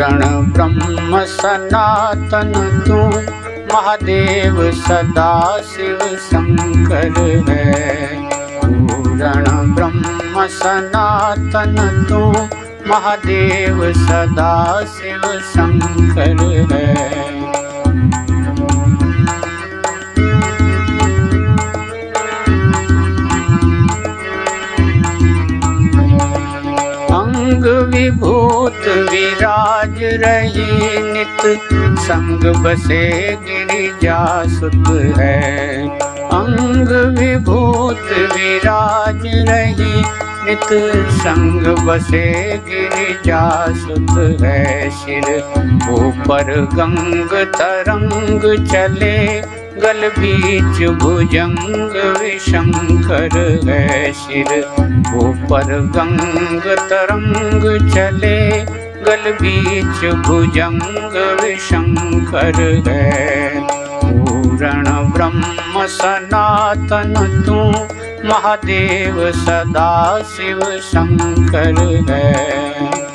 ब्रह्म सनातन तू। महादेव सदा शिव शंकर है। पूरण ब्रह्म सनातन तू। महादेव सदा शिव शंकर है। विभूत विराज रही नित, संग बसे गिरिजा सुत है। अंग विभूत विराज रही नित, संग बसे गिरिजा सुत है। सिर ऊपर गंग तरंग चले बीच भुजंग विशंकर है सिर ऊपर गंग तरंग चले। गल बीच भुजंग विशंकर है। पूर्ण ब्रह्म सनातन तू महादेव सदा शिव शंकर है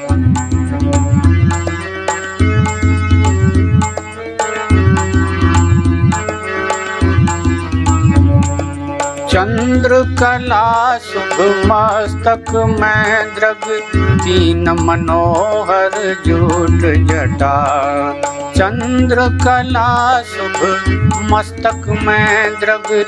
चंद्र कला शुभ मस्तक में द्रग तीन मनोहर जूट जटा। चंद्र कला शुभ मस्तक में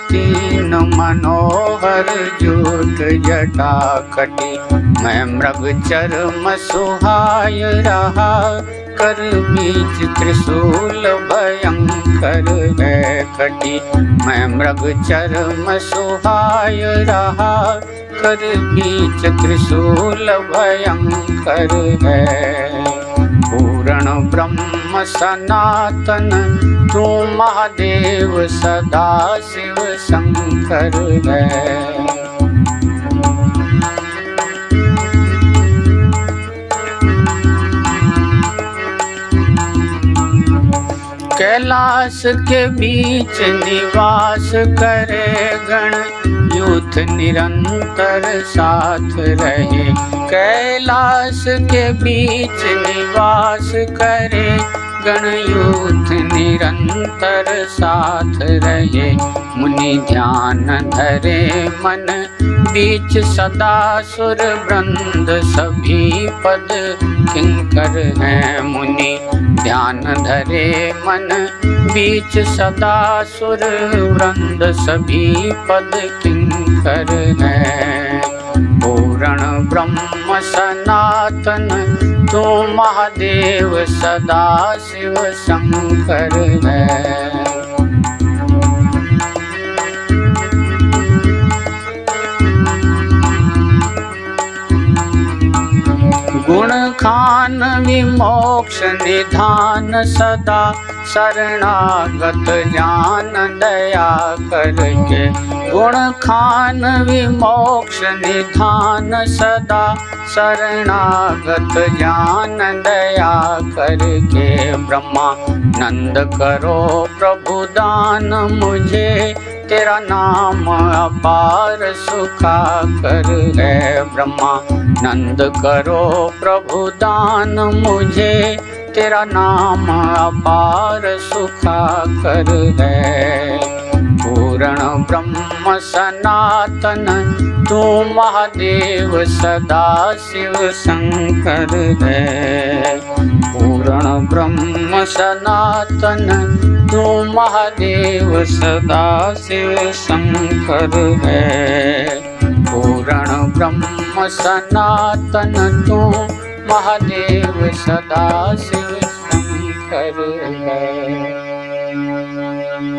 तीन मनोहर जूट जटा। कटी मैं मृग चरम सुहाय रहा कर बीच त्रिशूल भयंकर है कटी मैं मृग चरम सुहाय रहा। कर बीच त्रिशूल भयंकर है। पूर्ण ब्रह्म सनातन, तू महादेव सदा शिव शंकर है। कैलाश के बीच निवास करे गण। यूथ निरंतर साथ रहे। कैलाश के बीच निवास करे गण यूथ निरंतर साथ रहे, मुनि ध्यान धरे मन। बीच सदा सुर वृंद सभी पद किंकर हैं मुनि, ध्यान धरे मन। बीच सदा सुर वृंद सभी पद किंकर है। पूर्ण ब्रह्म सनातन तू महादेव सदा शिव शंकर है गुण खान विमोक्ष निधान सदा शरणागत ज्ञान दया करके। गुण खान विमोक्ष निधान सदा शरणागत ज्ञान दया करके। ब्रह्मा नंद करो प्रभु दान मुझे तेरा नाम अपार सुखा कर है ब्रह्मा। नंद करो प्रभु दान मुझे। तेरा नाम अपार सुखा कर है। पूर्ण ब्रह्म सनातन, तू महादेव सदा शिव शंकर है। पूर्ण ब्रह्म सनातन, तू महादेव सदा शिव शंकर है। पूर्ण ब्रह्म सनातन, तू महादेव सदा शिव शंकर है।